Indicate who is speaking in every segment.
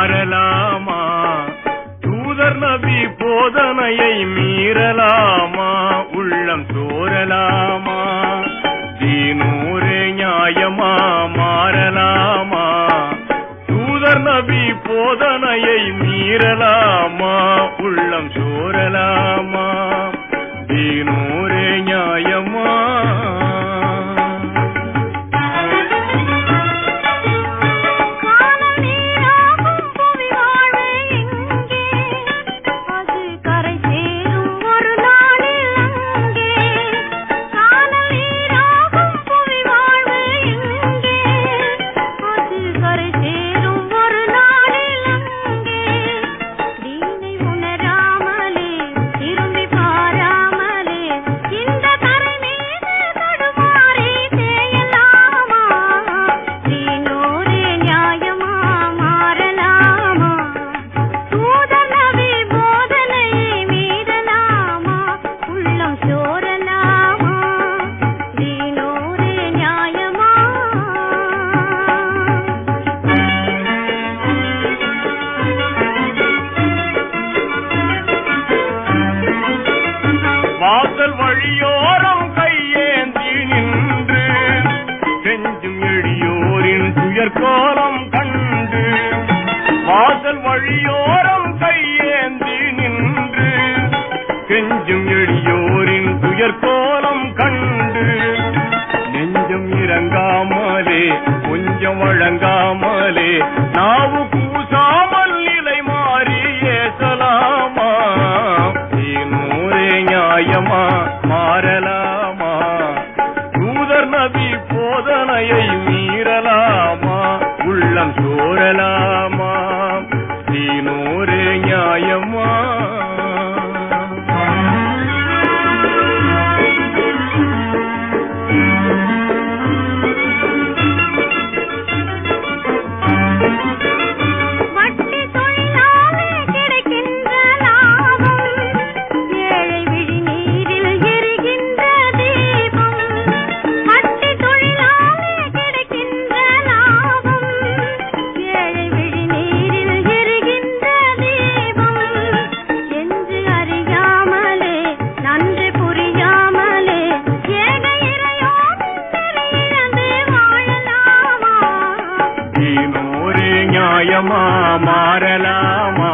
Speaker 1: மாறலாமா? தூதர் நபி போதனையை மீறலாமா? உள்ளம் சோரலாமா? தீனூரே நியாயமா
Speaker 2: மாறலாமா? தூதர் நபி போதனையை மீறலாமா? உள்ளம் சோரலாமா? தீனூர்
Speaker 1: வழியோரம் கையேந்தி நின்று கெஞ்சும் எளியோரின் துயர்கோலம் கண்டு நெஞ்சம் இறங்காமலே கொஞ்சம் வழங்காமலே நாவு கூசாமல் நிலை மாறி ஏசலாமா? தீனூரே நியாயமா? மாறலாமா? தூதர் நபி போதனையை மீறலாமா? உள்ளம் சோரலாமா நியாயமா
Speaker 2: மாயமா மாறலாமா?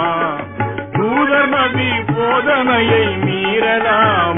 Speaker 2: தூதர்
Speaker 1: நபி போதனையை மீறலாம்?